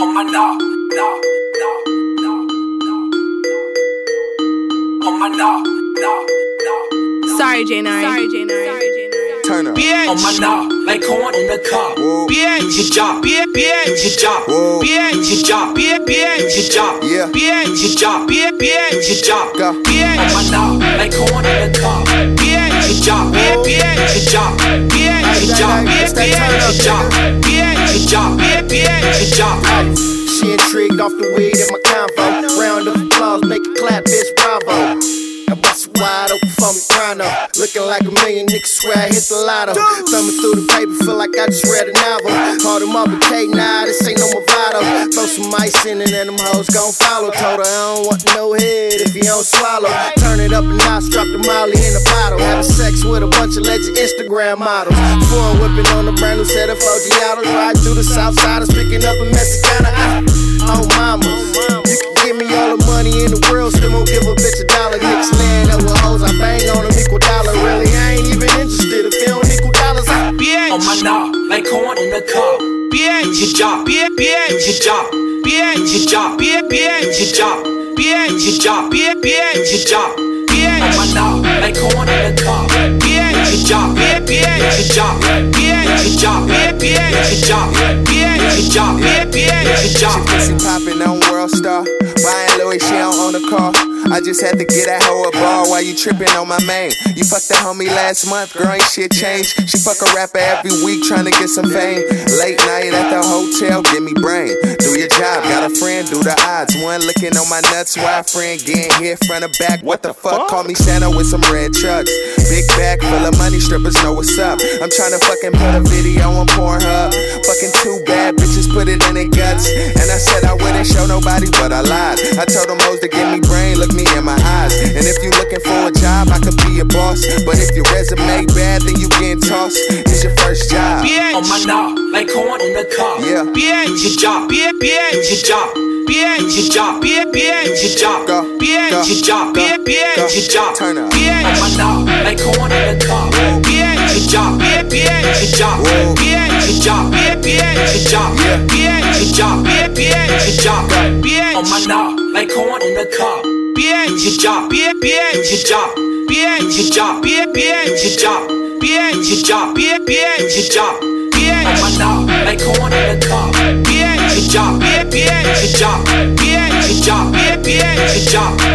on my knob, knob, knob, knob, knob, on my knob, knob, knob. Sorry, Janari. Sorry, Janari. Sorry, Janari. Turn up. On my knob, like corn in the cob. Whoa. Do your job. Do your job. Whoa. Do your job. Do your job. Yeah. Do your job. Do your job. Go. On my knob, like corn in the cob. Job. She intrigued off the weed in my convo. Round of applause, make it clap, bitch, bravo. I bust wide open for me, chrono. Looking like a million niggas swear I hit the lotto. Thumbing through the paper, feel like I just read a novel. Called him up with K, nah, this ain't. Throw some in it and them hoes gon' follow. Told her I don't want no head if you don't swallow. Turn it up a notch, drop the molly in the bottle. Having sex with a bunch of legend Instagram models. Foreign whipping on the brand new set of OG autos. Ride through the south side, picking up a Mexicana. Oh, mama. You can give me all the money in the world, still won't give a bitch a dollar. Niggas laying up with hoes, I bang on them equal dollar. Really, I ain't even interested if they don't equal dollars. I On my knob, like corn in the cob. Do your job. Do your job. Do your job. Do your job. Do your job. Do your job. On my knob, like corn in the cob. Do your job. Do your job. Do your job. Do your job. Do your job. Do your She job. pussy poppin' on World Star. Buying Louis, she don't own a car. I just had to get that hoe a bar while you trippin' on my main. You fucked that homie last month, girl, ain't shit changed. She fuck a rapper every week tryna get some fame. Late night at the hotel, give me brain. Do your job, got a friend, do the odds. One looking on my nuts, why friend getting hit front or back. What the fuck? Call me Santa with some red trucks. Big bag full of money, strippers know what's up. I'm tryna fucking put a video on Pornhub. Fucking two bad bitches put it in their guts. And I said I wouldn't show nobody, but I lied. I told them hoes to give me brain, look me in my eyes. And if you looking for a job, I could be your boss. But if your resume bad, then you getting tossed. It's your first job. On my knob, like corn in the cob. Yeah. Do your job. Do your job. Do your job. Do your job. Go. Do your Go. job. Go. Do Go. your job. Turn up. On my knob, like corn in the cob. Do your job. Do your job. Whoa. Do your job. Do your job. Yeah. Do your job. Do your job. On my knob, like corn in the cob. Do your job. Do your job. Do your job. Do your job. Do your job. Do your job. On my knob, like corn in the cob. Do your job. Job. Do your job. Do your job. Job. Do your job.